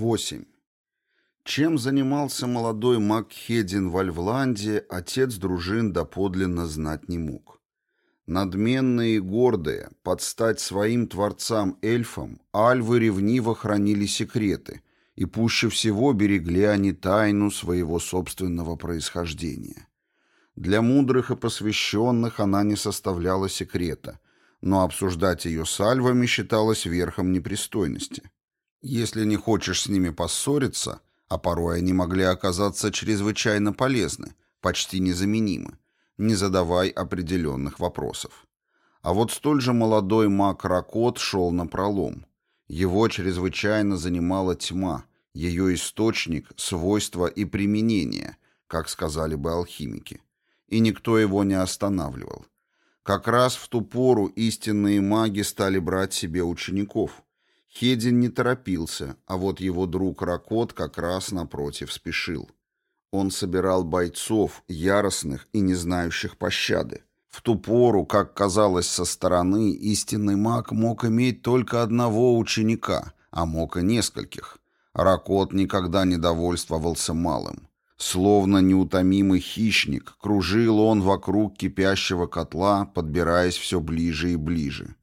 8. Чем занимался молодой маг Хедин в Альвланде, отец дружин доподлинно знать не мог. Надменные и гордые, под стать своим творцам-эльфам, альвы ревниво хранили секреты, и пуще всего берегли они тайну своего собственного происхождения. Для мудрых и посвященных она не составляла секрета, но обсуждать ее с альвами считалось верхом непристойности. Если не хочешь с ними поссориться, а порой они могли оказаться чрезвычайно полезны, почти незаменимы, не задавай определенных вопросов. А вот столь же молодой маг Ракот шел на пролом. Его чрезвычайно занимала тьма, ее источник, свойства и применение, как сказали бы алхимики. И никто его не останавливал. Как раз в ту пору истинные маги стали брать себе учеников. Хедин не торопился, а вот его друг Ракот как раз напротив спешил. Он собирал бойцов, яростных и не знающих пощады. В ту пору, как казалось со стороны, истинный маг мог иметь только одного ученика, а мог и нескольких. Ракот никогда не довольствовался малым. Словно неутомимый хищник, кружил он вокруг кипящего котла, подбираясь все ближе и ближе.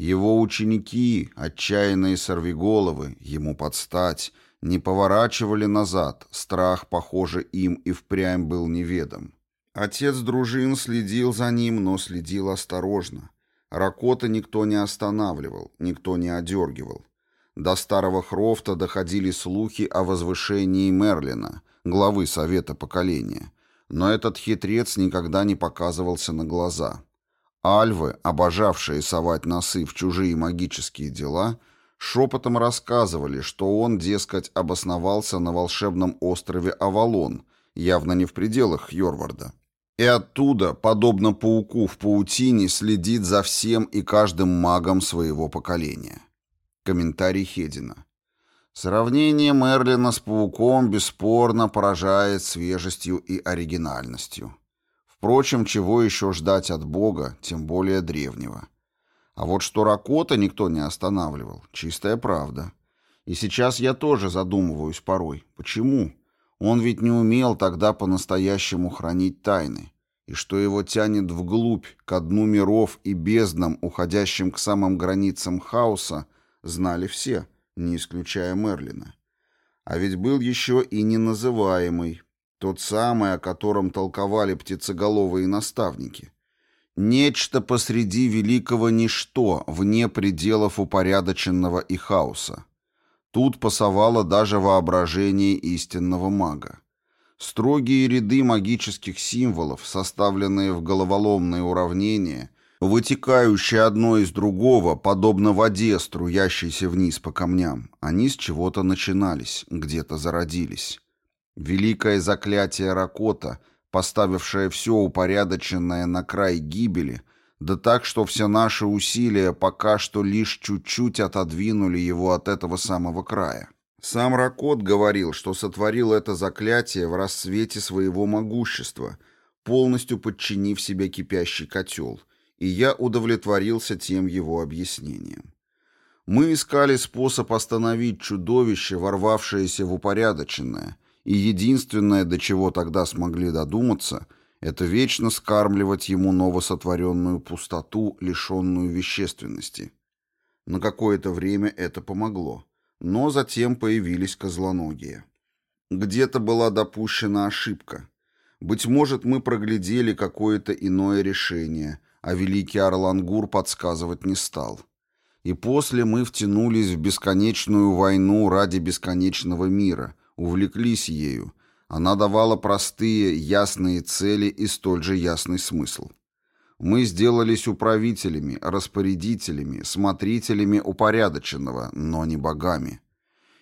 Его ученики, отчаянные сорвиголовы, ему подстать, не поворачивали назад, страх, похоже, им и впрямь был неведом. Отец дружин следил за ним, но следил осторожно. Ракота никто не останавливал, никто не одергивал. До старого Хрофта доходили слухи о возвышении Мерлина, главы Совета Поколения, но этот хитрец никогда не показывался на глаза. Альвы, обожавшие совать носы в чужие магические дела, шепотом рассказывали, что он, дескать, обосновался на волшебном острове Авалон, явно не в пределах Йорварда. И оттуда, подобно пауку в паутине, следит за всем и каждым магом своего поколения. Комментарий Хедина. Сравнение Мерлина с пауком бесспорно поражает свежестью и оригинальностью. Впрочем, чего еще ждать от Бога, тем более древнего. А вот что Ракота никто не останавливал, чистая правда. И сейчас я тоже задумываюсь порой. Почему? Он ведь не умел тогда по-настоящему хранить тайны. И что его тянет вглубь, к дну миров и безднам, уходящим к самым границам хаоса, знали все, не исключая Мерлина. А ведь был еще и неназываемый, тот самый, о котором толковали птицеголовые наставники. Нечто посреди великого ничто, вне пределов упорядоченного и хаоса. Тут пасовало даже воображение истинного мага. Строгие ряды магических символов, составленные в головоломные уравнения, вытекающие одно из другого, подобно воде, струящейся вниз по камням, они с чего-то начинались, где-то зародились. Великое заклятие Ракота — поставившая все упорядоченное на край гибели, да так, что все наши усилия пока что лишь чуть-чуть отодвинули его от этого самого края. Сам Ракот говорил, что сотворил это заклятие в расцвете своего могущества, полностью подчинив себе кипящий котел, и я удовлетворился тем его объяснением. Мы искали способ остановить чудовище, ворвавшееся в упорядоченное, и единственное, до чего тогда смогли додуматься, это вечно скармливать ему новосотворенную пустоту, лишенную вещественности. На какое-то время это помогло, но затем появились козлоногие. Где-то была допущена ошибка. Быть может, мы проглядели какое-то иное решение, а великий Орлангур подсказывать не стал. И после мы втянулись в бесконечную войну ради бесконечного мира, увлеклись ею. Она давала простые, ясные цели и столь же ясный смысл. Мы сделались управителями, распорядителями, смотрителями упорядоченного, но не богами.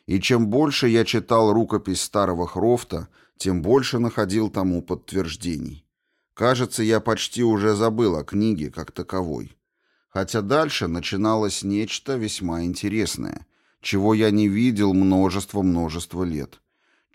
И чем больше я читал рукопись старого Хрофта, тем больше находил тому подтверждений. Кажется, я почти уже забыл о книге как таковой. Хотя дальше начиналось нечто весьма интересное, чего я не видел множество-множество лет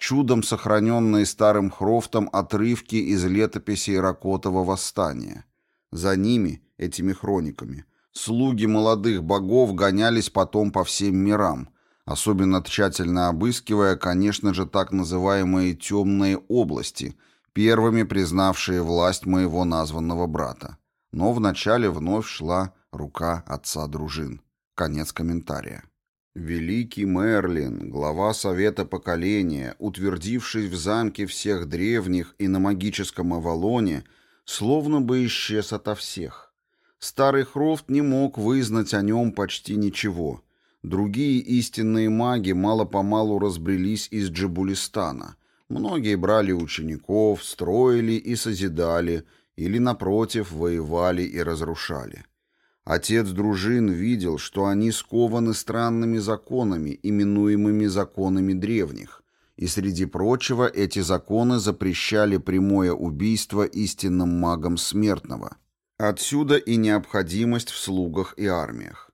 чудом сохраненные старым Хрофтом отрывки из летописей Ракотова восстания. За ними, этими хрониками, слуги молодых богов гонялись потом по всем мирам, особенно тщательно обыскивая, конечно же, так называемые «темные области», первыми признавшие власть моего названного брата. Но вначале вновь шла рука отца дружин. Конец комментария. Великий Мерлин, глава Совета Поколения, утвердившись в замке всех древних и на магическом Авалоне, словно бы исчез ото всех. Старый Хрофт не мог вызнать о нем почти ничего. Другие истинные маги мало-помалу разбрелись из Джабулистана. Многие брали учеников, строили и созидали, или, напротив, воевали и разрушали. Отец дружин видел, что они скованы странными законами, именуемыми законами древних, и среди прочего эти законы запрещали прямое убийство истинным магам смертного. Отсюда и необходимость в слугах и армиях.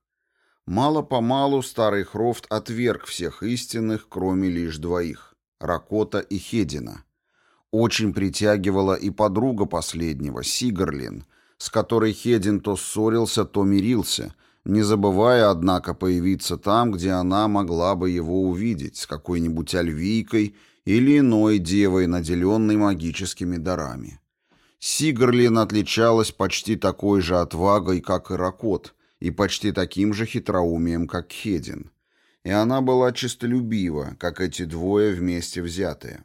Мало-помалу старый Хрофт отверг всех истинных, кроме лишь двоих – Ракота и Хедина. Очень притягивала и подруга последнего, Сигарлин – с которой Хедин то ссорился, то мирился, не забывая, однако, появиться там, где она могла бы его увидеть, с какой-нибудь альвийкой или иной девой, наделенной магическими дарами. Сигарлин отличалась почти такой же отвагой, как и Ракот, и почти таким же хитроумием, как Хедин. И она была честолюбива, как эти двое вместе взятые.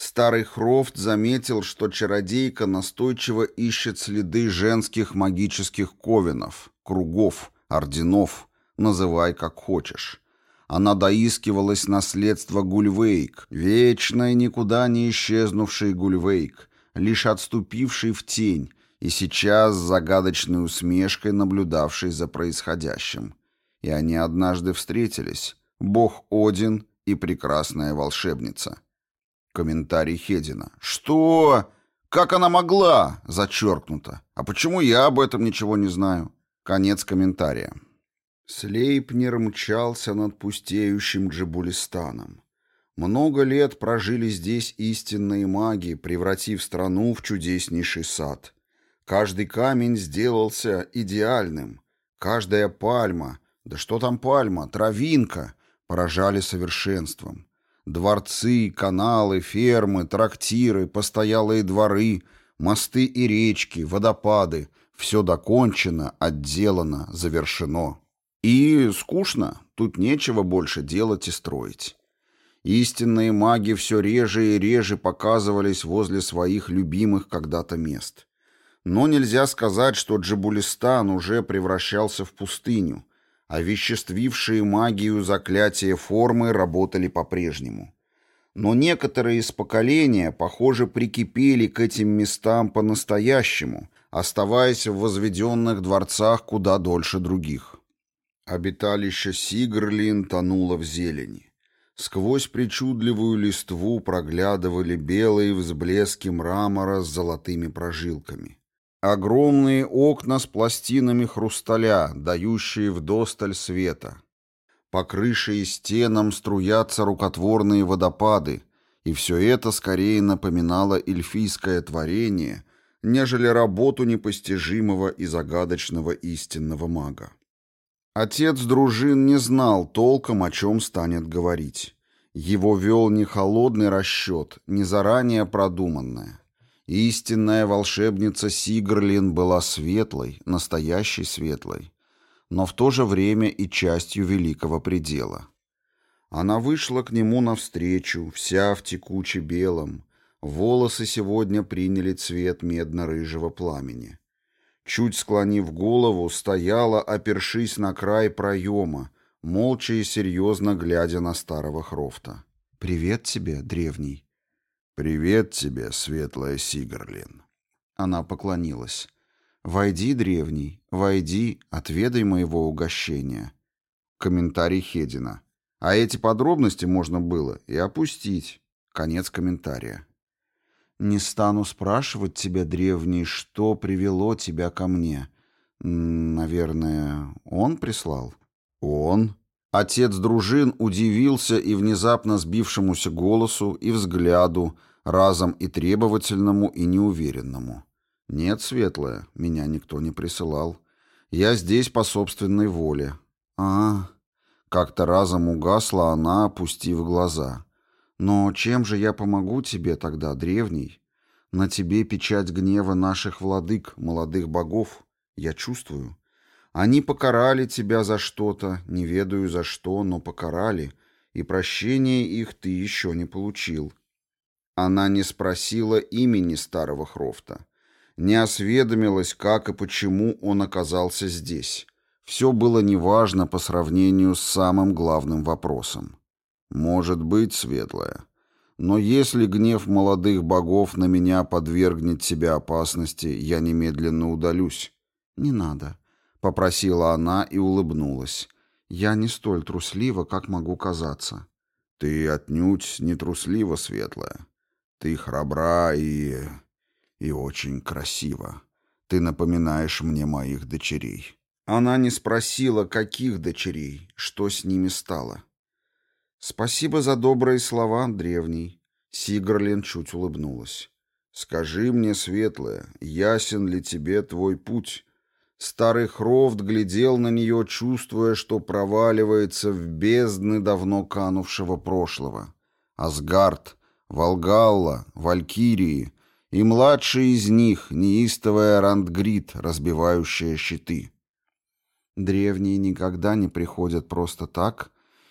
Старый Хрофт заметил, что чародейка настойчиво ищет следы женских магических ковенов, кругов, орденов, называй как хочешь. Она доискивалась наследства Гульвейк, вечной никуда не исчезнувший Гульвейк, лишь отступивший в тень, и сейчас с загадочной усмешкой наблюдавший за происходящим. И они однажды встретились, бог Один и прекрасная волшебница. Комментарий Хедина. «Что? Как она могла?» Зачеркнуто. «А почему я об этом ничего не знаю?» Конец комментария. Слейпнер мчался над пустеющим Джибулистаном. Много лет прожили здесь истинные маги, превратив страну в чудеснейший сад. Каждый камень сделался идеальным. Каждая пальма, да что там пальма, травинка, поражали совершенством. Дворцы, каналы, фермы, трактиры, постоялые дворы, мосты и речки, водопады — все докончено, отделано, завершено. И скучно, тут нечего больше делать и строить. Истинные маги все реже и реже показывались возле своих любимых когда-то мест. Но нельзя сказать, что Джабулистан уже превращался в пустыню, овеществившие магию заклятия формы работали по-прежнему. Но некоторые из поколения, похоже, прикипели к этим местам по-настоящему, оставаясь в возведенных дворцах куда дольше других. Обиталище Сигрлин тонуло в зелени. Сквозь причудливую листву проглядывали белые взблески мрамора с золотыми прожилками. Огромные окна с пластинами хрусталя, дающие вдосталь света. По крыше и стенам струятся рукотворные водопады, и все это скорее напоминало эльфийское творение, нежели работу непостижимого и загадочного истинного мага. Отец дружин не знал толком, о чем станет говорить. Его вел не холодный расчет, не заранее продуманное. Истинная волшебница Сигрлин была светлой, настоящей светлой, но в то же время и частью великого предела. Она вышла к нему навстречу, вся в текуче белом. Волосы сегодня приняли цвет медно-рыжего пламени. Чуть склонив голову, стояла, опершись на край проема, молча и серьезно глядя на старого Хрофта. «Привет тебе, древний», «Привет тебе, светлая Сигарлин». Она поклонилась. «Войди, древний, войди, отведай моего угощения». Комментарий Хедина. А эти подробности можно было и опустить. Конец комментария. «Не стану спрашивать тебя, древний, что привело тебя ко мне. Наверное, он прислал?» «Он?» Отец дружин удивился и внезапно сбившемуся голосу, и взгляду, разом и требовательному, и неуверенному. «Нет, Светлая, меня никто не присылал. Я здесь по собственной воле». «А, Как-то разом угасла она, опустив глаза. «Но чем же я помогу тебе тогда, древний? На тебе печать гнева наших владык, молодых богов. Я чувствую. Они покарали тебя за что-то, не ведаю за что, но покарали, и прощения их ты еще не получил». Она не спросила имени старого Хрофта, не осведомилась, как и почему он оказался здесь. Все было неважно по сравнению с самым главным вопросом. «Может быть, светлая. Но если гнев молодых богов на меня подвергнет себя опасности, я немедленно удалюсь». «Не надо», — попросила она и улыбнулась. «Я не столь труслива, как могу казаться». «Ты отнюдь не труслива, светлая. Ты храбра и... и очень красива. Ты напоминаешь мне моих дочерей». Она не спросила, каких дочерей, что с ними стало. «Спасибо за добрые слова, древний». Сигрлин чуть улыбнулась. «Скажи мне, светлая, ясен ли тебе твой путь?» Старый Хрофт глядел на нее, чувствуя, что проваливается в бездны давно канувшего прошлого. Асгард, Волгалла, Валькирии и младший из них, неистовая Рандгрид, разбивающая щиты. Древние никогда не приходят просто так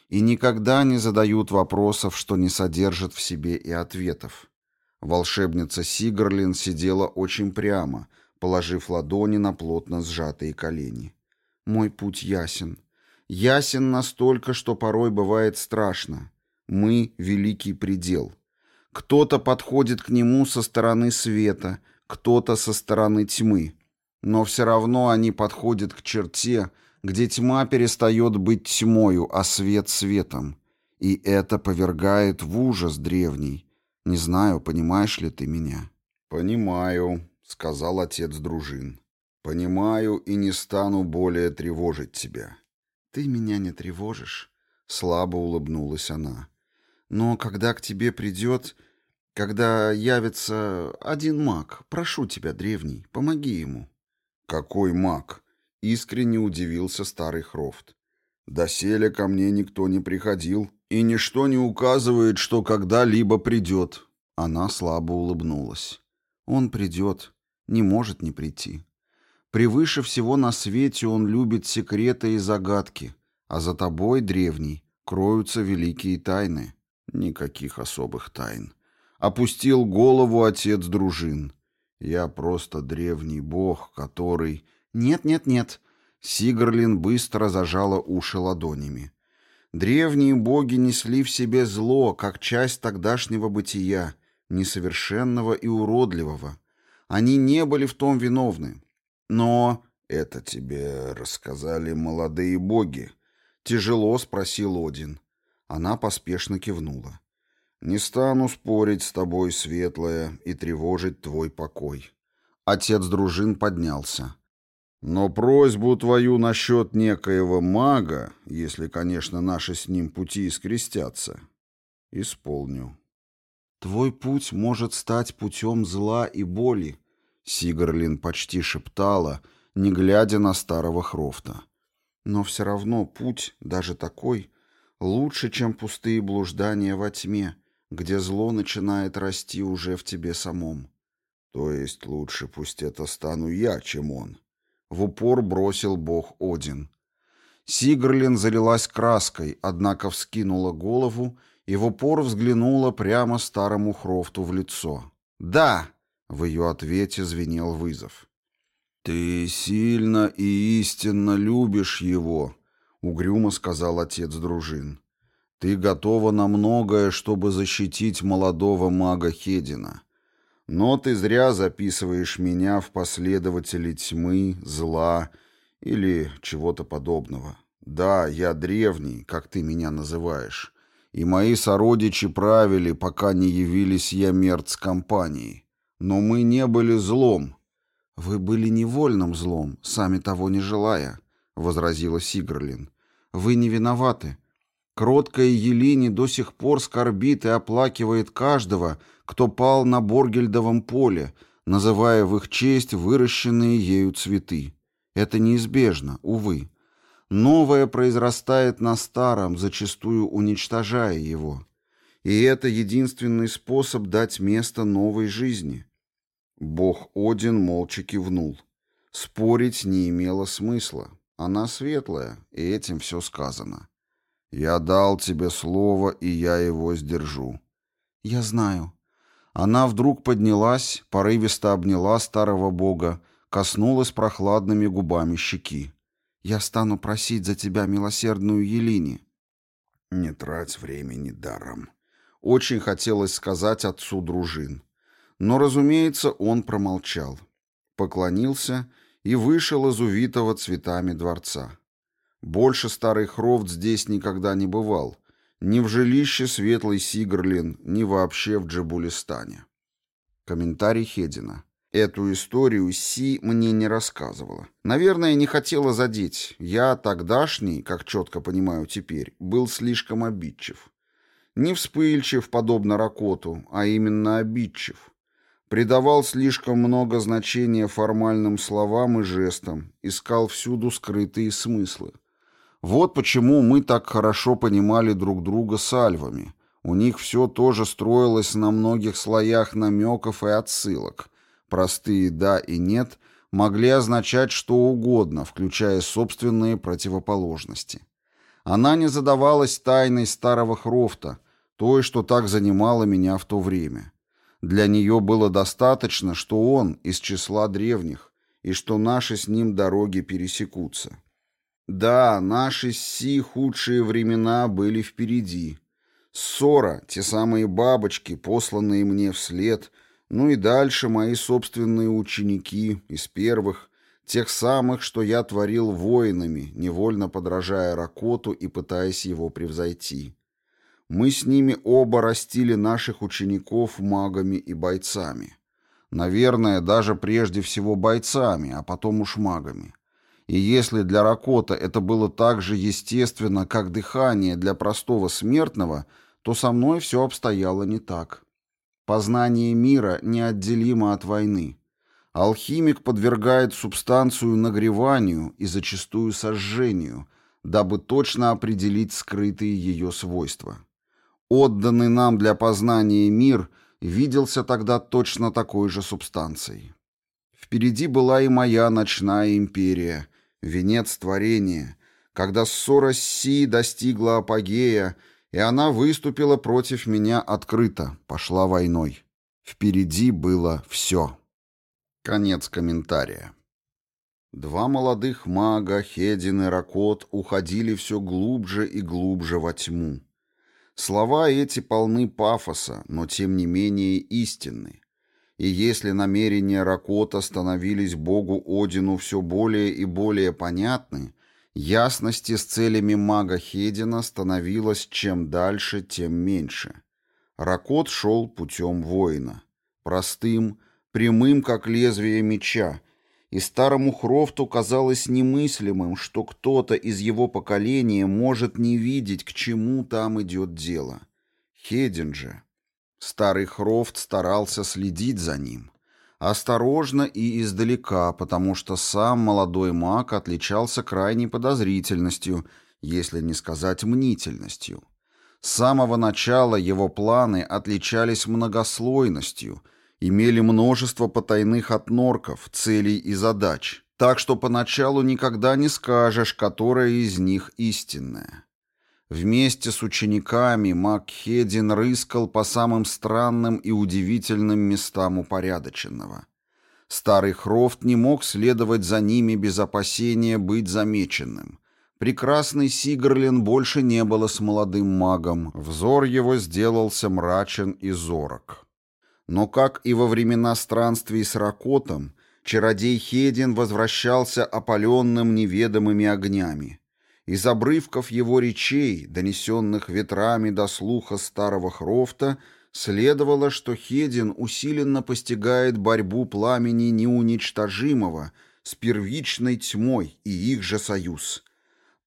и никогда не задают вопросов, что не содержат в себе и ответов. Волшебница Сигрлин сидела очень прямо, положив ладони на плотно сжатые колени. «Мой путь ясен. Ясен настолько, что порой бывает страшно. Мы — великий предел. Кто-то подходит к нему со стороны света, кто-то со стороны тьмы. Но все равно они подходят к черте, где тьма перестает быть тьмою, а свет — светом. И это повергает в ужас древний. Не знаю, понимаешь ли ты меня?» «Понимаю», — сказал отец дружин. «Понимаю и не стану более тревожить тебя». «Ты меня не тревожишь», — слабо улыбнулась она. «Но когда к тебе придет, когда явится один маг, прошу тебя, древний, помоги ему». «Какой маг?» — искренне удивился старый Хрофт. «Доселе ко мне никто не приходил, и ничто не указывает, что когда-либо придет». Она слабо улыбнулась. «Он придет, не может не прийти. Превыше всего на свете он любит секреты и загадки, а за тобой, древний, кроются великие тайны. Никаких особых тайн. Опустил голову отец дружин. Я просто древний бог, который... Нет, нет, нет. Сигрлин быстро зажала уши ладонями. Древние боги несли в себе зло, как часть тогдашнего бытия, несовершенного и уродливого. Они не были в том виновны. Но это тебе рассказали молодые боги? Тяжело спросил Один. Она поспешно кивнула. Не стану спорить с тобой, светлая, и тревожить твой покой. Отец дружин поднялся. Но просьбу твою насчет некоего мага, если, конечно, наши с ним пути скрестятся, исполню. Твой путь может стать путем зла и боли, Сигарлин почти шептала, не глядя на старого Хрофта. Но все равно путь, даже такой, лучше, чем пустые блуждания во тьме, где зло начинает расти уже в тебе самом. То есть лучше пусть это стану я, чем он. В упор бросил бог Один. Сигрлин залилась краской, однако вскинула голову и в упор взглянула прямо старому Хрофту в лицо. «Да!» — в ее ответе звенел вызов. «Ты сильно и истинно любишь его», — угрюмо сказал отец дружин. Ты готова на многое, чтобы защитить молодого мага Хедина. Но ты зря записываешь меня в последователи тьмы, зла или чего-то подобного. Да, я древний, как ты меня называешь, и мои сородичи правили, пока не явились я мерц компании. Но мы не были злом. Вы были невольным злом, сами того не желая, — возразила Сигрлин. Вы не виноваты. Кроткая Елини до сих пор скорбит и оплакивает каждого, кто пал на Боргельдовом поле, называя в их честь выращенные ею цветы. Это неизбежно, увы. Новое произрастает на старом, зачастую уничтожая его. И это единственный способ дать место новой жизни. Бог Один молча кивнул. Спорить не имело смысла. Она светлая, и этим все сказано. «Я дал тебе слово, и я его сдержу». «Я знаю». Она вдруг поднялась, порывисто обняла старого бога, коснулась прохладными губами щеки. «Я стану просить за тебя милосердную Елини». «Не трать времени даром». Очень хотелось сказать отцу дружин. Но, разумеется, он промолчал. Поклонился и вышел из увитого цветами дворца. Больше старый Хрофт здесь никогда не бывал, ни в жилище Светлый Сигрлин, ни вообще в Джабулистане. Комментарий Хедина. Эту историю Си мне не рассказывала. Наверное, не хотела задеть. Я тогдашний, как четко понимаю теперь, был слишком обидчив. Не вспыльчив, подобно Ракоту, а именно обидчив придавал слишком много значения формальным словам и жестам, искал всюду скрытые смыслы. Вот почему мы так хорошо понимали друг друга с альвами. У них все тоже строилось на многих слоях намеков и отсылок. Простые «да» и «нет» могли означать что угодно, включая собственные противоположности. Она не задавалась тайной старого Хрофта, той, что так занимало меня в то время. Для нее было достаточно, что он из числа древних, и что наши с ним дороги пересекутся. Да, наши си худшие времена были впереди. Ссора, те самые бабочки, посланные мне вслед, ну и дальше мои собственные ученики из первых, тех самых, что я творил воинами, невольно подражая Ракоту и пытаясь его превзойти. Мы с ними оба растили наших учеников магами и бойцами. Наверное, даже прежде всего бойцами, а потом уж магами. И если для Ракота это было так же естественно, как дыхание для простого смертного, то со мной все обстояло не так. Познание мира неотделимо от войны. Алхимик подвергает субстанцию нагреванию и зачастую сожжению, дабы точно определить скрытые ее свойства. Отданный нам для познания мир виделся тогда точно такой же субстанцией. Впереди была и моя ночная империя, венец творения, когда ссора Си достигла апогея, и она выступила против меня открыто, пошла войной. Впереди было все. Конец комментария. Два молодых мага, Хедин и Ракот, уходили все глубже и глубже во тьму. Слова эти полны пафоса, но тем не менее истинны. И если намерения Ракота становились богу Одину все более и более понятны, ясности с целями мага Хедина становилось чем дальше, тем меньше. Ракот шел путем воина. Простым, прямым, как лезвие меча, и старому Хрофту казалось немыслимым, что кто-то из его поколения может не видеть, к чему там идет дело. Хедин же. Старый Хрофт старался следить за ним. Осторожно и издалека, потому что сам молодой маг отличался крайней подозрительностью, если не сказать мнительностью. С самого начала его планы отличались многослойностью — имели множество потайных отнорков, целей и задач, так что поначалу никогда не скажешь, которая из них истинная. Вместе с учениками Макхедин рыскал по самым странным и удивительным местам упорядоченного. Старый Хрофт не мог следовать за ними без опасения быть замеченным. Прекрасный Сигрлин больше не было с молодым магом, взор его сделался мрачен и зорок. Но, как и во времена странствий с Ракотом, чародей Хедин возвращался опаленным неведомыми огнями. Из обрывков его речей, донесенных ветрами до слуха старого Хрофта, следовало, что Хедин усиленно постигает борьбу пламени неуничтожимого с первичной тьмой и их же союз.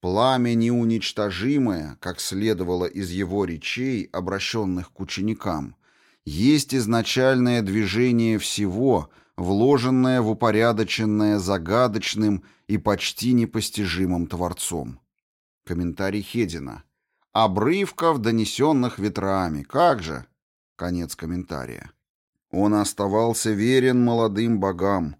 Пламя неуничтожимое, как следовало из его речей, обращенных к ученикам, есть изначальное движение всего, вложенное в упорядоченное загадочным и почти непостижимым Творцом. Комментарий Хедина. Обрывков, донесенных ветрами. Как же? Конец комментария. Он оставался верен молодым богам,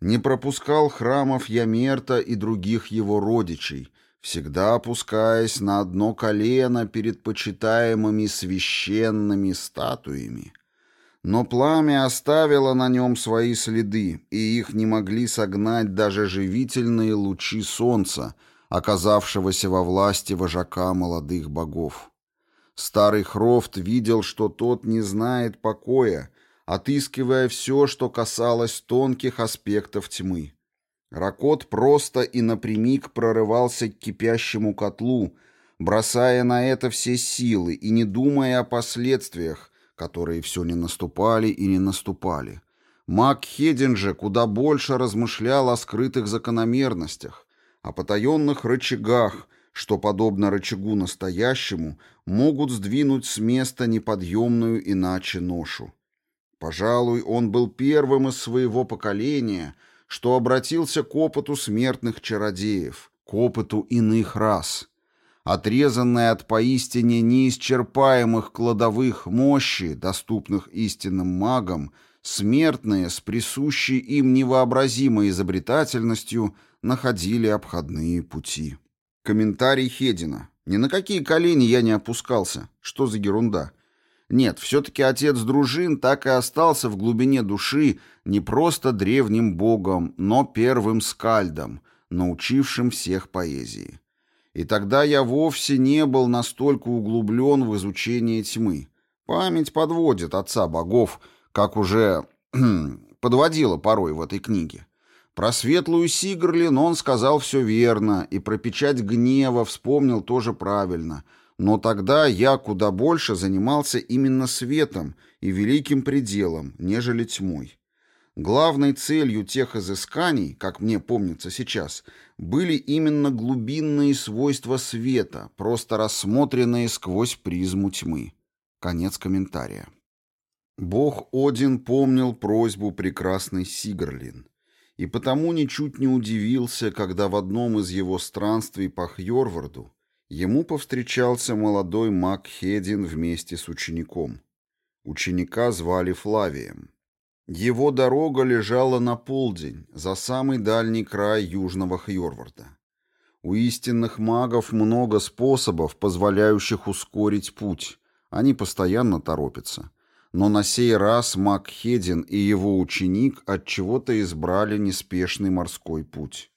не пропускал храмов Ямерта и других его родичей, всегда опускаясь на одно колено перед почитаемыми священными статуями. Но пламя оставило на нем свои следы, и их не могли согнать даже живительные лучи солнца, оказавшегося во власти вожака молодых богов. Старый Хрофт видел, что тот не знает покоя, отыскивая все, что касалось тонких аспектов тьмы. Ракот просто и напрямик прорывался к кипящему котлу, бросая на это все силы и не думая о последствиях, которые все не наступали и не наступали. Мак Хедин же куда больше размышлял о скрытых закономерностях, о потаенных рычагах, что, подобно рычагу настоящему, могут сдвинуть с места неподъемную иначе ношу. Пожалуй, он был первым из своего поколения, что обратился к опыту смертных чародеев, к опыту иных рас. Отрезанные от поистине неисчерпаемых кладовых мощи, доступных истинным магам, смертные с присущей им невообразимой изобретательностью находили обходные пути. Комментарий Хедина. Ни на какие колени я не опускался. Что за ерунда? Нет, все-таки отец дружин так и остался в глубине души не просто древним богом, но первым скальдом, научившим всех поэзии. И тогда я вовсе не был настолько углублен в изучение тьмы. Память подводит отца богов, как уже подводила порой в этой книге. Про светлую Сигрлин он сказал все верно, и про печать гнева вспомнил тоже правильно. Но тогда я куда больше занимался именно светом и великим пределом, нежели тьмой. Главной целью тех изысканий, как мне помнится сейчас, были именно глубинные свойства света, просто рассмотренные сквозь призму тьмы. Конец комментария. Бог Один помнил просьбу прекрасной Сигрлин и потому ничуть не удивился, когда в одном из его странствий по Хьорварду ему повстречался молодой маг Хедин вместе с учеником. Ученика звали Флавием. Его дорога лежала на полдень, за самый дальний край южного Хьорварда. У истинных магов много способов, позволяющих ускорить путь. Они постоянно торопятся но на сей раз Макхедин и его ученик от чего-то избрали неспешный морской путь.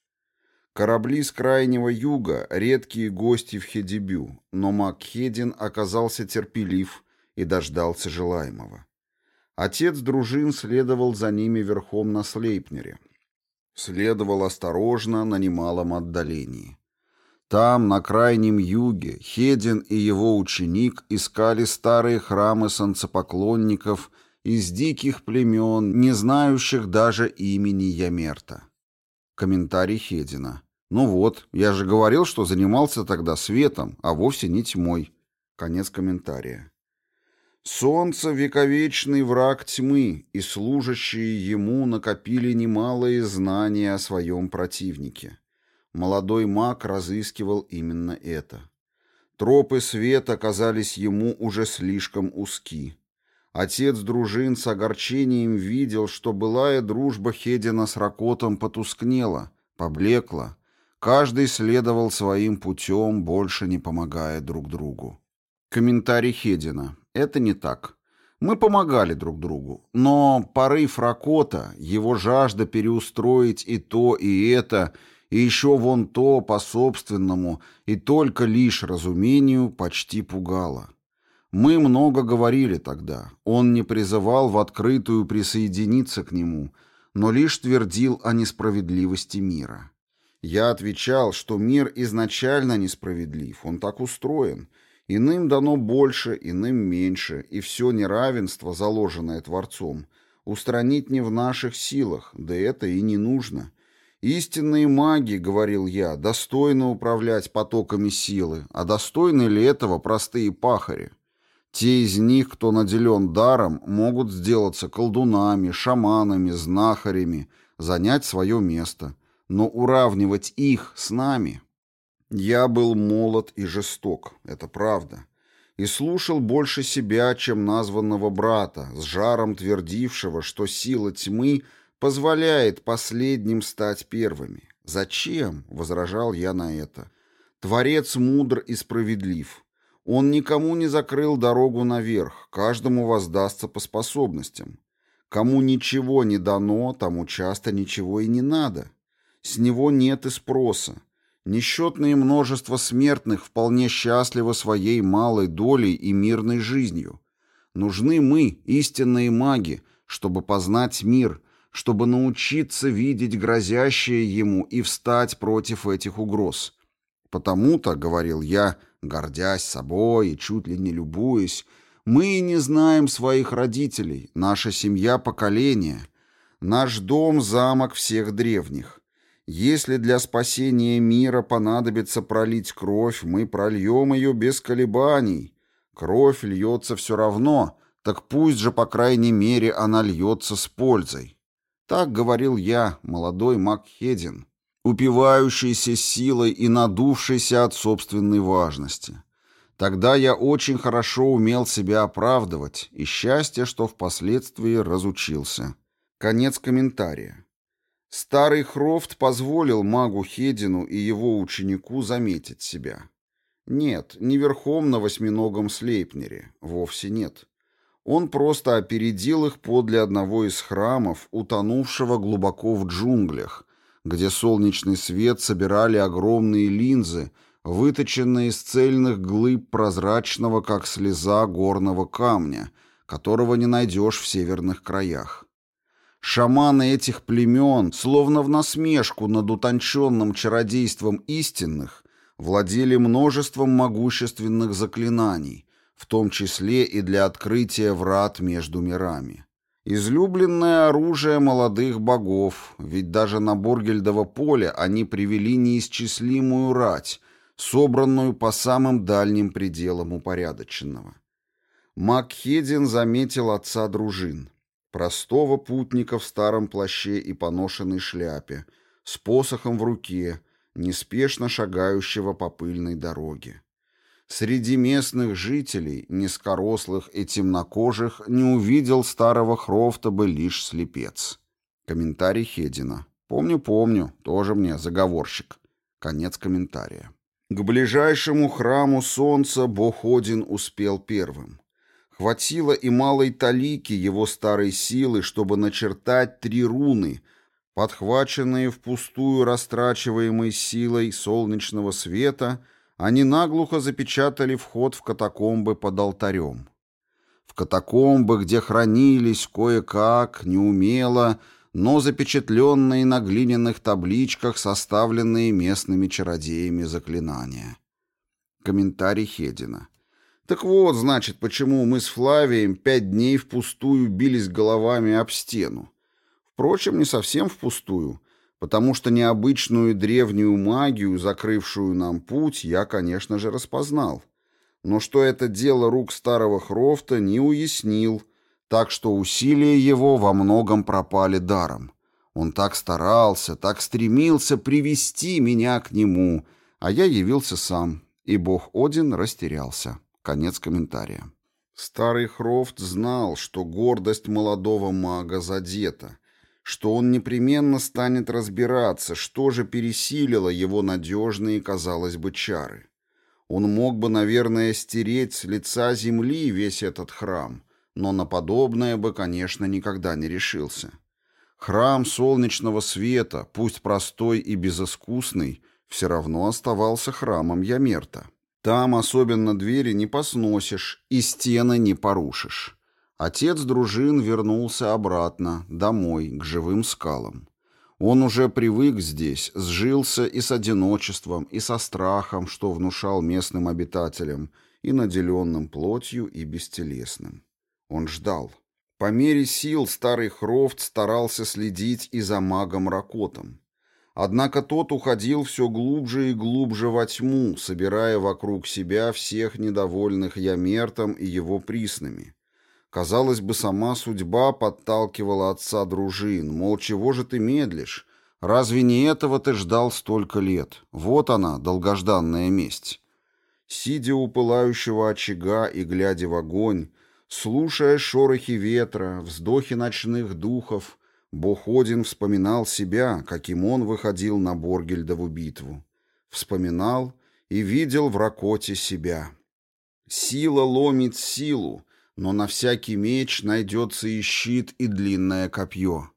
Корабли с крайнего юга — редкие гости в Хедебю, но Макхедин оказался терпелив и дождался желаемого. Отец дружин следовал за ними верхом на Слейпнере. Следовал осторожно, на немалом отдалении. Там, на крайнем юге, Хедин и его ученик искали старые храмы солнцепоклонников из диких племен, не знающих даже имени Ямерта. Комментарий Хедина. «Ну вот, я же говорил, что занимался тогда светом, а вовсе не тьмой». Конец комментария. Солнце — вековечный враг тьмы, и служащие ему накопили немалые знания о своем противнике. Молодой маг разыскивал именно это. Тропы света казались ему уже слишком узки. Отец дружин с огорчением видел, что былая дружба Хедина с Ракотом потускнела, поблекла. Каждый следовал своим путем, больше не помогая друг другу. Комментарий Хедина. Это не так. Мы помогали друг другу, но порыв Ракота, его жажда переустроить и то, и это — и еще вон то по собственному и только лишь разумению почти пугало. Мы много говорили тогда. Он не призывал в открытую присоединиться к нему, но лишь твердил о несправедливости мира. Я отвечал, что мир изначально несправедлив, он так устроен. Иным дано больше, иным меньше, и все неравенство, заложенное Творцом, устранить не в наших силах, да это и не нужно. Истинные маги, говорил я, достойны управлять потоками силы, а достойны ли этого простые пахари? Те из них, кто наделен даром, могут сделаться колдунами, шаманами, знахарями, занять свое место. Но уравнивать их с нами... Я был молод и жесток, это правда. И слушал больше себя, чем названного брата, с жаром твердившего, что сила тьмы позволяет последним стать первыми. «Зачем?» — возражал я на это. «Творец мудр и справедлив. Он никому не закрыл дорогу наверх, каждому воздастся по способностям. Кому ничего не дано, тому часто ничего и не надо. С него нет и спроса. Несчетное множество смертных вполне счастливо своей малой долей и мирной жизнью. Нужны мы, истинные маги, чтобы познать мир, чтобы научиться видеть грозящее ему и встать против этих угроз. Потому-то, — говорил я, — гордясь собой и чуть ли не любуясь, мы не знаем своих родителей, наша семья — поколения, наш дом — замок всех древних. Если для спасения мира понадобится пролить кровь, мы прольем ее без колебаний. Кровь льется все равно, так пусть же, по крайней мере, она льется с пользой. Так говорил я, молодой Макхедин, упивающийся силой и надувшийся от собственной важности. Тогда я очень хорошо умел себя оправдывать, и счастье, что впоследствии разучился. Конец комментария. Старый Хрофт позволил магу Хедину и его ученику заметить себя. Нет, не верхом на восьминогом Слейпнере, вовсе нет. Он просто опередил их подле одного из храмов, утонувшего глубоко в джунглях, где солнечный свет собирали огромные линзы, выточенные из цельных глыб прозрачного, как слеза, горного камня, которого не найдешь в северных краях. Шаманы этих племен, словно в насмешку над утонченным чародейством истинных, владели множеством могущественных заклинаний, в том числе и для открытия врат между мирами. Излюбленное оружие молодых богов, ведь даже на Боргельдово поле они привели неисчислимую рать, собранную по самым дальним пределам упорядоченного. Макхедин заметил отца дружин, простого путника в старом плаще и поношенной шляпе, с посохом в руке, неспешно шагающего по пыльной дороге. Среди местных жителей, низкорослых и темнокожих, не увидел старого Хрофта бы лишь слепец. Комментарий Хедина. Помню, помню, тоже мне заговорщик. Конец комментария. К ближайшему храму солнца бог Один успел первым. Хватило и малой талики его старой силы, чтобы начертать три руны, подхваченные впустую растрачиваемой силой солнечного света — они наглухо запечатали вход в катакомбы под алтарем. В катакомбы, где хранились кое-как, неумело, но запечатленные на глиняных табличках, составленные местными чародеями заклинания. Комментарий Хедина. Так вот, значит, почему мы с Флавием пять дней впустую бились головами об стену. Впрочем, не совсем впустую потому что необычную древнюю магию, закрывшую нам путь, я, конечно же, распознал. Но что это дело рук старого Хрофта, не уяснил, так что усилия его во многом пропали даром. Он так старался, так стремился привести меня к нему, а я явился сам, и бог Один растерялся. Конец комментария. Старый Хрофт знал, что гордость молодого мага задета, что он непременно станет разбираться, что же пересилило его надежные, казалось бы, чары. Он мог бы, наверное, стереть с лица земли весь этот храм, но на подобное бы, конечно, никогда не решился. Храм солнечного света, пусть простой и безыскусный, все равно оставался храмом Ямерта. Там особенно двери не посносишь и стены не порушишь. Отец дружин вернулся обратно, домой, к живым скалам. Он уже привык здесь, сжился и с одиночеством, и со страхом, что внушал местным обитателям, и наделенным плотью, и бестелесным. Он ждал. По мере сил старый Хрофт старался следить и за магом Ракотом. Однако тот уходил все глубже и глубже во тьму, собирая вокруг себя всех недовольных Ямертом и его приснами. Казалось бы, сама судьба подталкивала отца дружин, мол, чего же ты медлишь? Разве не этого ты ждал столько лет? Вот она, долгожданная месть. Сидя у пылающего очага и глядя в огонь, слушая шорохи ветра, вздохи ночных духов, Бог Один вспоминал себя, каким он выходил на Боргельдову битву. Вспоминал и видел в Ракоте себя. Сила ломит силу, но на всякий меч найдется и щит, и длинное копье.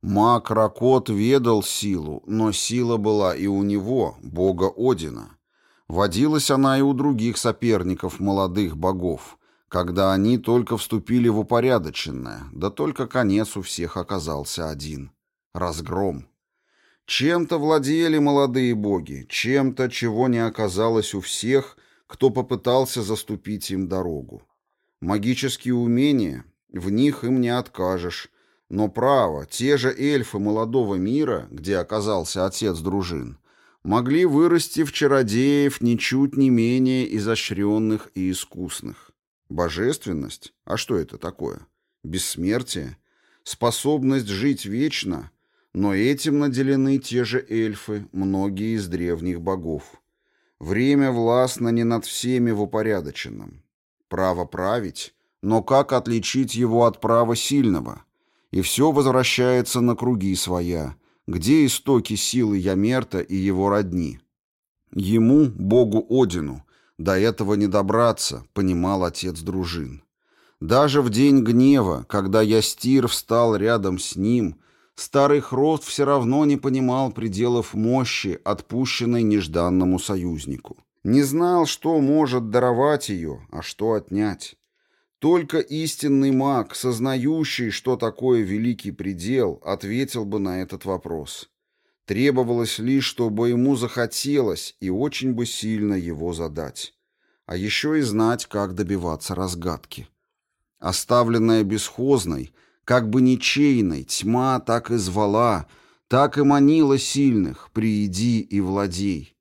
Маг Ракот ведал силу, но сила была и у него, бога Одина. Водилась она и у других соперников молодых богов, когда они только вступили в упорядоченное, да только конец у всех оказался один — разгром. Чем-то владели молодые боги, чем-то, чего не оказалось у всех, кто попытался заступить им дорогу. Магические умения, в них им не откажешь, но право, те же эльфы молодого мира, где оказался отец дружин, могли вырасти в чародеев ничуть не менее изощренных и искусных. Божественность? А что это такое? Бессмертие? Способность жить вечно? Но этим наделены те же эльфы, многие из древних богов. Время властно не над всеми в упорядоченном. Право править, но как отличить его от права сильного? И все возвращается на круги своя, где истоки силы Ямерта и его родни. Ему, богу Одину, до этого не добраться, понимал отец дружин. Даже в день гнева, когда Ястир встал рядом с ним, старый Хрост все равно не понимал пределов мощи, отпущенной нежданному союзнику. Не знал, что может даровать ее, а что отнять. Только истинный маг, сознающий, что такое великий предел, ответил бы на этот вопрос. Требовалось лишь, чтобы ему захотелось и очень бы сильно его задать. А еще и знать, как добиваться разгадки. Оставленная бесхозной, как бы ничейной, тьма так и звала, так и манила сильных, прииди и владей.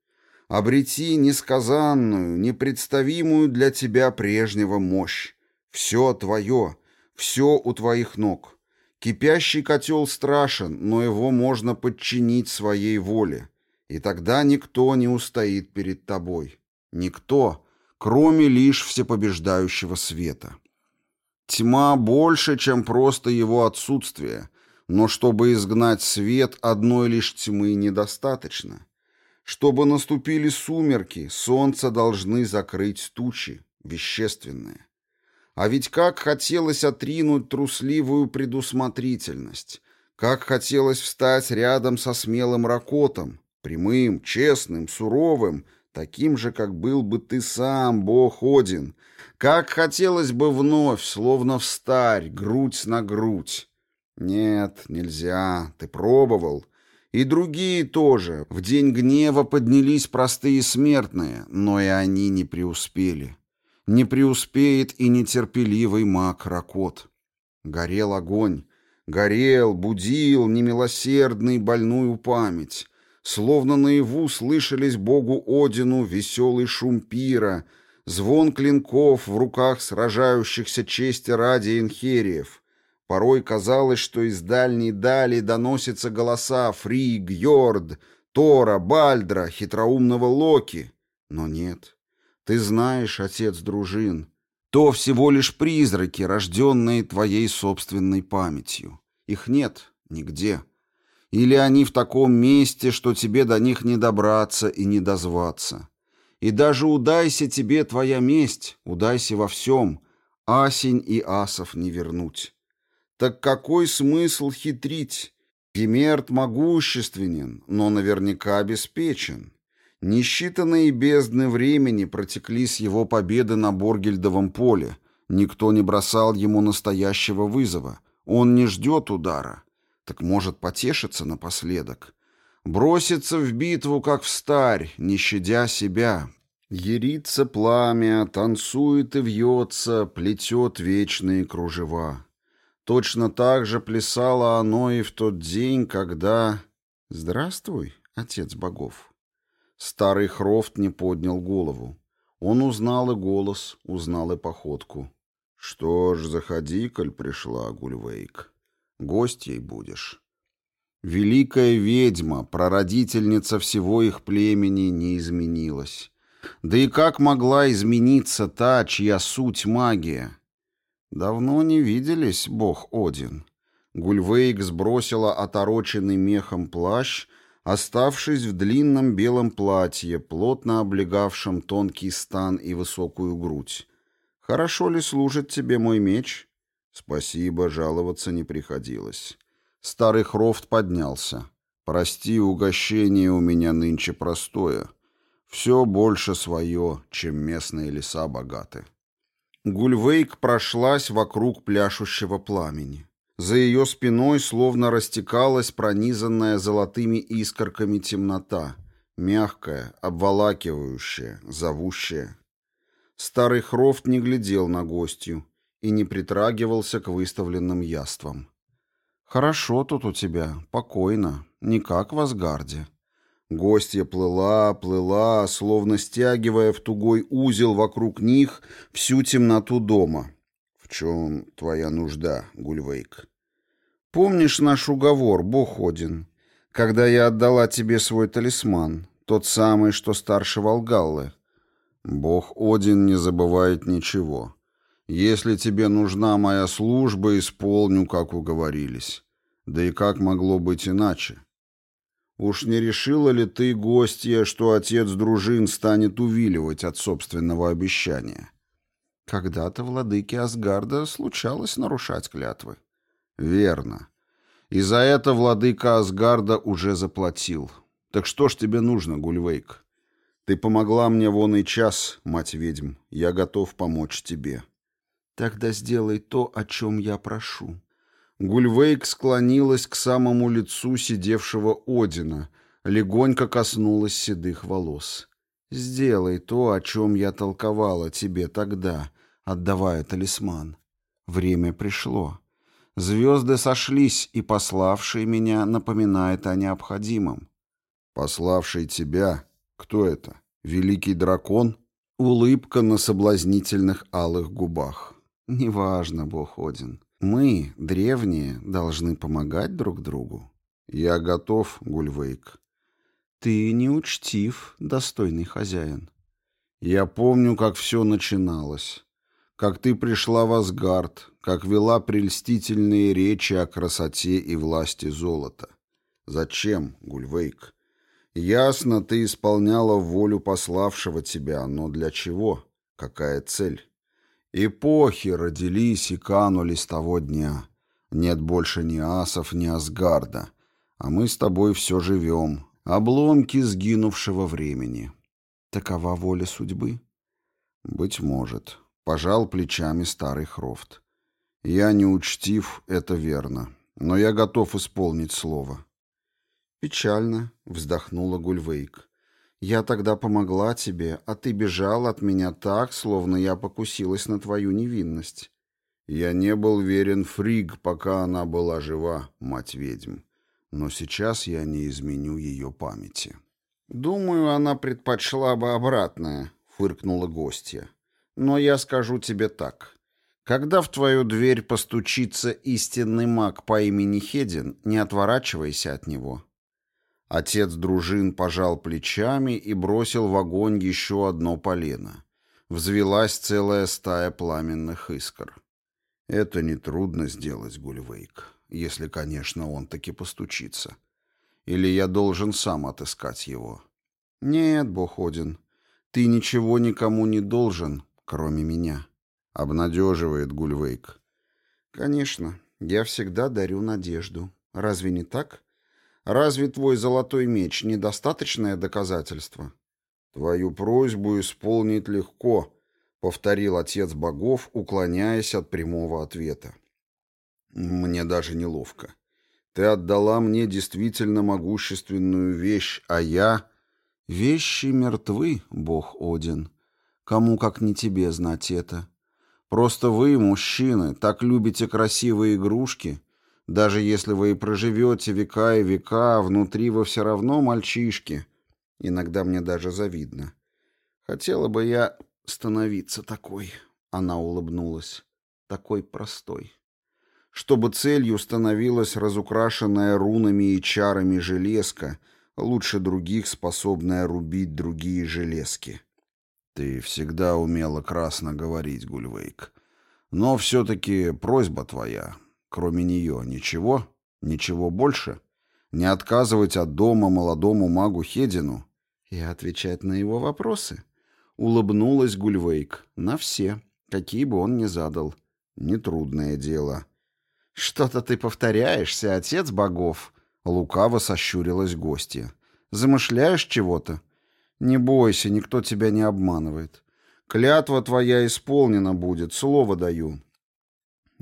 Обрети несказанную, непредставимую для тебя прежнего мощь. Все твое, все у твоих ног. Кипящий котел страшен, но его можно подчинить своей воле, и тогда никто не устоит перед тобой. Никто, кроме лишь всепобеждающего света. Тьма больше, чем просто его отсутствие, но чтобы изгнать свет, одной лишь тьмы недостаточно. Чтобы наступили сумерки, солнце должны закрыть тучи, вещественные. А ведь как хотелось отринуть трусливую предусмотрительность, как хотелось встать рядом со смелым ракотом, прямым, честным, суровым, таким же, как был бы ты сам, Бог Один, как хотелось бы вновь, словно встарь, грудь на грудь. Нет, нельзя, ты пробовал. И другие тоже. В день гнева поднялись простые смертные, но и они не преуспели не преуспеет и нетерпеливый маг Ракот. Горел огонь, горел, будил немилосердный больную память. Словно наяву слышались богу Одину веселый шум пира, звон клинков в руках сражающихся чести ради инхериев. Порой казалось, что из дальней дали доносятся голоса Фриг, Йорд, Тора, Бальдра, хитроумного Локи. Но нет, ты знаешь, отец дружин, то всего лишь призраки, рожденные твоей собственной памятью. Их нет нигде. Или они в таком месте, что тебе до них не добраться и не дозваться. И даже удайся тебе твоя месть, удайся во всем, асень и асов не вернуть. Так какой смысл хитрить? Гемерт могущественен, но наверняка обеспечен. Несчитанные бездны времени протекли с его победы на Боргельдовом поле. Никто не бросал ему настоящего вызова. Он не ждет удара. Так может потешиться напоследок. Броситься в битву, как в старь, не щадя себя. Ерится пламя, танцует и вьется, плетет вечные кружева. Точно так же плясало оно и в тот день, когда... «Здравствуй, отец богов. Старый Хрофт не поднял голову. Он узнал и голос, узнал и походку. Что ж, заходи, коль пришла, Гульвейк. Гостьей будешь. Великая ведьма, прародительница всего их племени, не изменилась. Да и как могла измениться та, чья суть магия? Давно не виделись, бог Один. Гульвейк сбросила отороченный мехом плащ, оставшись в длинном белом платье, плотно облегавшем тонкий стан и высокую грудь. «Хорошо ли служит тебе мой меч?» «Спасибо, жаловаться не приходилось». Старый Хрофт поднялся. «Прости, угощение у меня нынче простое. Все больше свое, чем местные леса богаты». Гульвейк прошлась вокруг пляшущего пламени. За ее спиной словно растекалась пронизанная золотыми искорками темнота, мягкая, обволакивающая, зовущая. Старый Хрофт не глядел на гостью и не притрагивался к выставленным яствам. «Хорошо тут у тебя, покойно, не как в Асгарде». Гостья плыла, плыла, словно стягивая в тугой узел вокруг них всю темноту дома. «В чем твоя нужда, Гульвейк?» Помнишь наш уговор, Бог Один, когда я отдала тебе свой талисман, тот самый, что старше Волгаллы? Бог Один не забывает ничего. Если тебе нужна моя служба, исполню, как уговорились. Да и как могло быть иначе? Уж не решила ли ты, гостья, что отец дружин станет увиливать от собственного обещания? Когда-то владыке Асгарда случалось нарушать клятвы. Верно. И за это владыка Асгарда уже заплатил. Так что ж тебе нужно, Гульвейк? Ты помогла мне вон и час, мать ведьм. Я готов помочь тебе. Тогда сделай то, о чем я прошу. Гульвейк склонилась к самому лицу сидевшего Одина, легонько коснулась седых волос. «Сделай то, о чем я толковала тебе тогда, отдавая талисман. Время пришло. Звезды сошлись, и пославший меня напоминает о необходимом. Пославший тебя? Кто это? Великий дракон? Улыбка на соблазнительных алых губах. Неважно, бог Один. Мы, древние, должны помогать друг другу. Я готов, Гульвейк. Ты не учтив, достойный хозяин. Я помню, как все начиналось как ты пришла в Асгард, как вела прельстительные речи о красоте и власти золота. Зачем, Гульвейк? Ясно, ты исполняла волю пославшего тебя, но для чего? Какая цель? Эпохи родились и канули с того дня. Нет больше ни асов, ни Асгарда. А мы с тобой все живем. Обломки сгинувшего времени. Такова воля судьбы? Быть может. Пожал плечами старый Хрофт. Я не учтив, это верно, но я готов исполнить слово. Печально, вздохнула Гульвейк. Я тогда помогла тебе, а ты бежал от меня так, словно я покусилась на твою невинность. Я не был верен Фриг, пока она была жива, мать ведьм. Но сейчас я не изменю ее памяти. Думаю, она предпочла бы обратное, фыркнула гостья. Но я скажу тебе так. Когда в твою дверь постучится истинный маг по имени Хедин, не отворачивайся от него. Отец дружин пожал плечами и бросил в огонь еще одно полено. Взвелась целая стая пламенных искр. Это нетрудно сделать, Гульвейк, если, конечно, он таки постучится. Или я должен сам отыскать его? Нет, Бог Один, ты ничего никому не должен, кроме меня. Обнадеживает Гульвейк. Конечно, я всегда дарю надежду. Разве не так? Разве твой золотой меч недостаточное доказательство? Твою просьбу исполнить легко, повторил отец богов, уклоняясь от прямого ответа. Мне даже неловко. Ты отдала мне действительно могущественную вещь, а я... Вещи мертвы, бог Один. Кому как не тебе знать это. Просто вы, мужчины, так любите красивые игрушки, Даже если вы и проживете века и века, внутри вы все равно мальчишки. Иногда мне даже завидно. Хотела бы я становиться такой, она улыбнулась, такой простой. Чтобы целью становилась разукрашенная рунами и чарами железка, лучше других способная рубить другие железки. Ты всегда умела красно говорить, Гульвейк. Но все-таки просьба твоя, Кроме нее ничего? Ничего больше? Не отказывать от дома молодому магу Хедину? И отвечать на его вопросы? Улыбнулась Гульвейк. На все, какие бы он ни задал. Нетрудное дело. Что-то ты повторяешься, отец богов. Лукаво сощурилась гостья. Замышляешь чего-то? Не бойся, никто тебя не обманывает. Клятва твоя исполнена будет, слово даю.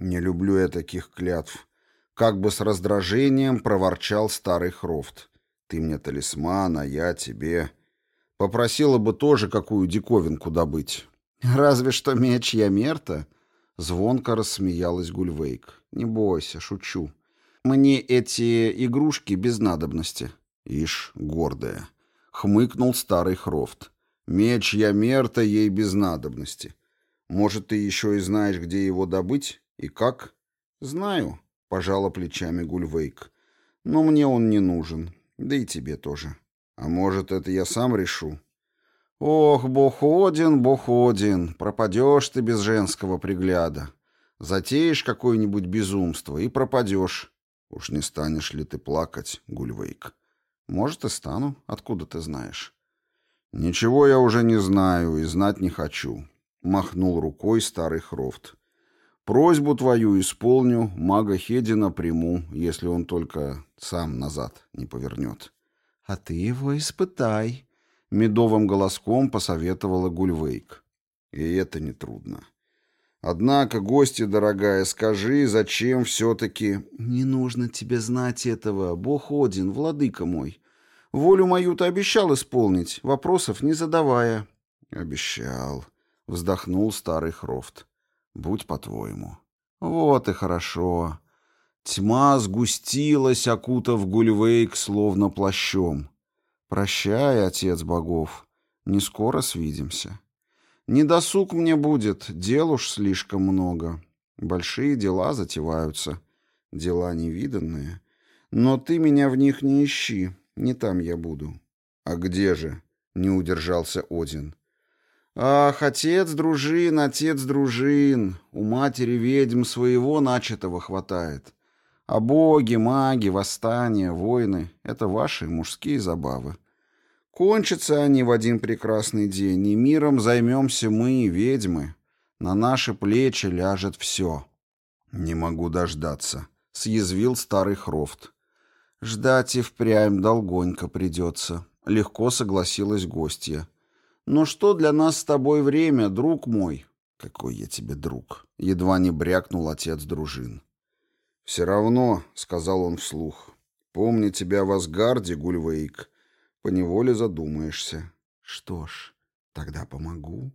«Не люблю я таких клятв». Как бы с раздражением проворчал старый Хрофт. «Ты мне талисман, а я тебе...» Попросила бы тоже какую диковинку добыть. «Разве что меч я мерта?» Звонко рассмеялась Гульвейк. «Не бойся, шучу. Мне эти игрушки без надобности». «Ишь, гордая!» — хмыкнул старый Хрофт. «Меч я мерта ей без надобности. Может, ты еще и знаешь, где его добыть?» «И как?» «Знаю», — пожала плечами Гульвейк. «Но мне он не нужен. Да и тебе тоже. А может, это я сам решу?» «Ох, бог Один, бог Один, пропадешь ты без женского пригляда. Затеешь какое-нибудь безумство и пропадешь. Уж не станешь ли ты плакать, Гульвейк?» «Может, и стану. Откуда ты знаешь?» «Ничего я уже не знаю и знать не хочу», — махнул рукой старый Хрофт. Просьбу твою исполню, мага Хедина приму, если он только сам назад не повернет. — А ты его испытай, — медовым голоском посоветовала Гульвейк. И это нетрудно. Однако, гости, дорогая, скажи, зачем все-таки... Не нужно тебе знать этого, бог Один, владыка мой. Волю мою ты обещал исполнить, вопросов не задавая. Обещал, вздохнул старый Хрофт. Будь по-твоему. Вот и хорошо. Тьма сгустилась, окутав Гульвейк словно плащом. Прощай, отец богов, не скоро свидимся. Не досуг мне будет, дел уж слишком много. Большие дела затеваются, дела невиданные. Но ты меня в них не ищи, не там я буду. А где же? Не удержался Один. Ах, отец дружин, отец дружин, у матери ведьм своего начатого хватает. А боги, маги, восстания, войны — это ваши мужские забавы. Кончатся они в один прекрасный день, и миром займемся мы, ведьмы. На наши плечи ляжет все. Не могу дождаться, — съязвил старый Хрофт. Ждать и впрямь долгонько придется. Легко согласилась гостья. Но что для нас с тобой время, друг мой? Какой я тебе друг? Едва не брякнул отец дружин. Все равно, сказал он вслух, помни тебя в Асгарде, Гульвейк, поневоле задумаешься. Что ж, тогда помогу.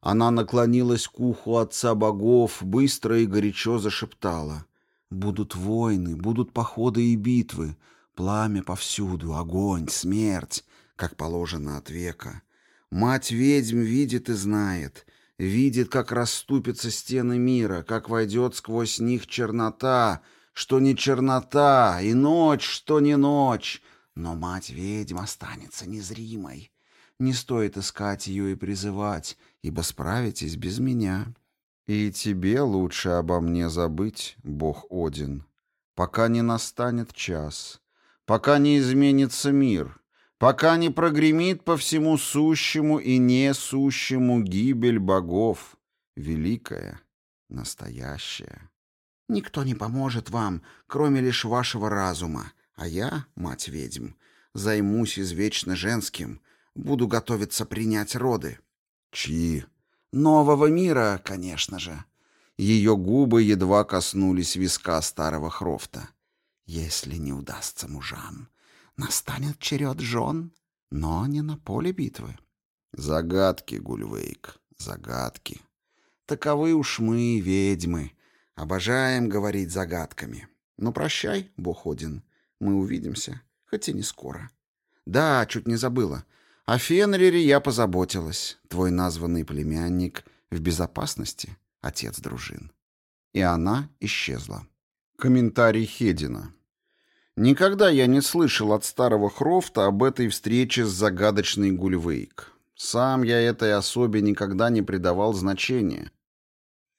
Она наклонилась к уху отца богов, быстро и горячо зашептала. Будут войны, будут походы и битвы, пламя повсюду, огонь, смерть, как положено от века. Мать ведьм видит и знает, видит, как расступятся стены мира, как войдет сквозь них чернота, что не чернота, и ночь, что не ночь. Но мать ведьм останется незримой. Не стоит искать ее и призывать, ибо справитесь без меня. И тебе лучше обо мне забыть, бог Один, пока не настанет час, пока не изменится мир, пока не прогремит по всему сущему и несущему гибель богов, великая, настоящая. Никто не поможет вам, кроме лишь вашего разума, а я, мать ведьм, займусь извечно женским, буду готовиться принять роды. Чьи? Нового мира, конечно же. Ее губы едва коснулись виска старого Хрофта. Если не удастся мужам, настанет черед жен, но не на поле битвы. Загадки, Гульвейк, загадки. Таковы уж мы, ведьмы, обожаем говорить загадками. Ну, прощай, бог. Мы увидимся, хоть и не скоро. Да, чуть не забыла. О Фенрире я позаботилась. Твой названный племянник в безопасности, отец дружин. И она исчезла. Комментарий Хедина. Никогда я не слышал от старого Хрофта об этой встрече с загадочной Гульвейк. Сам я этой особе никогда не придавал значения.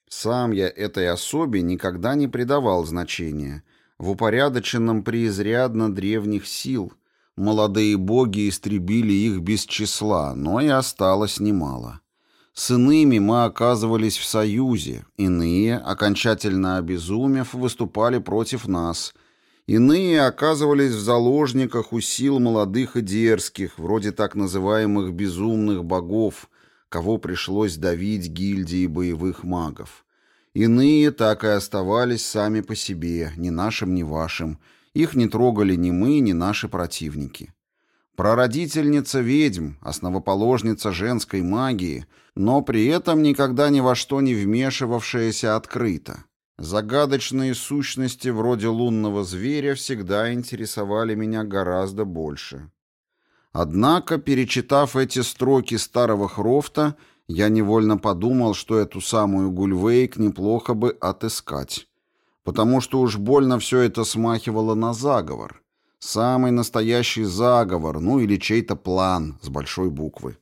Сам я этой особе никогда не придавал значения. В упорядоченном преизрядно древних сил — Молодые боги истребили их без числа, но и осталось немало. С иными мы оказывались в союзе, иные, окончательно обезумев, выступали против нас. Иные оказывались в заложниках у сил молодых и дерзких, вроде так называемых безумных богов, кого пришлось давить гильдии боевых магов. Иные так и оставались сами по себе, ни нашим, ни вашим, их не трогали ни мы, ни наши противники. Прародительница ведьм, основоположница женской магии, но при этом никогда ни во что не вмешивавшаяся открыто. Загадочные сущности вроде лунного зверя всегда интересовали меня гораздо больше. Однако, перечитав эти строки старого Хрофта, я невольно подумал, что эту самую Гульвейк неплохо бы отыскать потому что уж больно все это смахивало на заговор. Самый настоящий заговор, ну или чей-то план с большой буквы.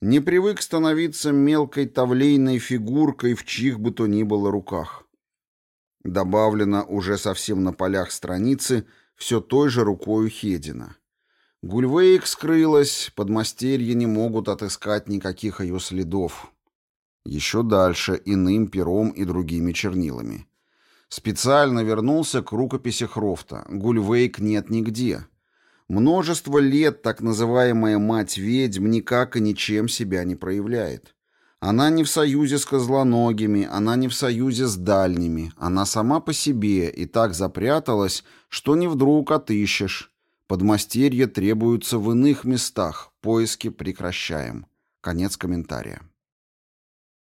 Не привык становиться мелкой тавлейной фигуркой в чьих бы то ни было руках. Добавлено уже совсем на полях страницы все той же рукою Хедина. Гульвейк скрылась, подмастерья не могут отыскать никаких ее следов. Еще дальше иным пером и другими чернилами. Специально вернулся к рукописи Хрофта. Гульвейк нет нигде. Множество лет так называемая мать-ведьм никак и ничем себя не проявляет. Она не в союзе с козлоногими, она не в союзе с дальними, она сама по себе и так запряталась, что не вдруг отыщешь. Подмастерье требуются в иных местах, поиски прекращаем. Конец комментария.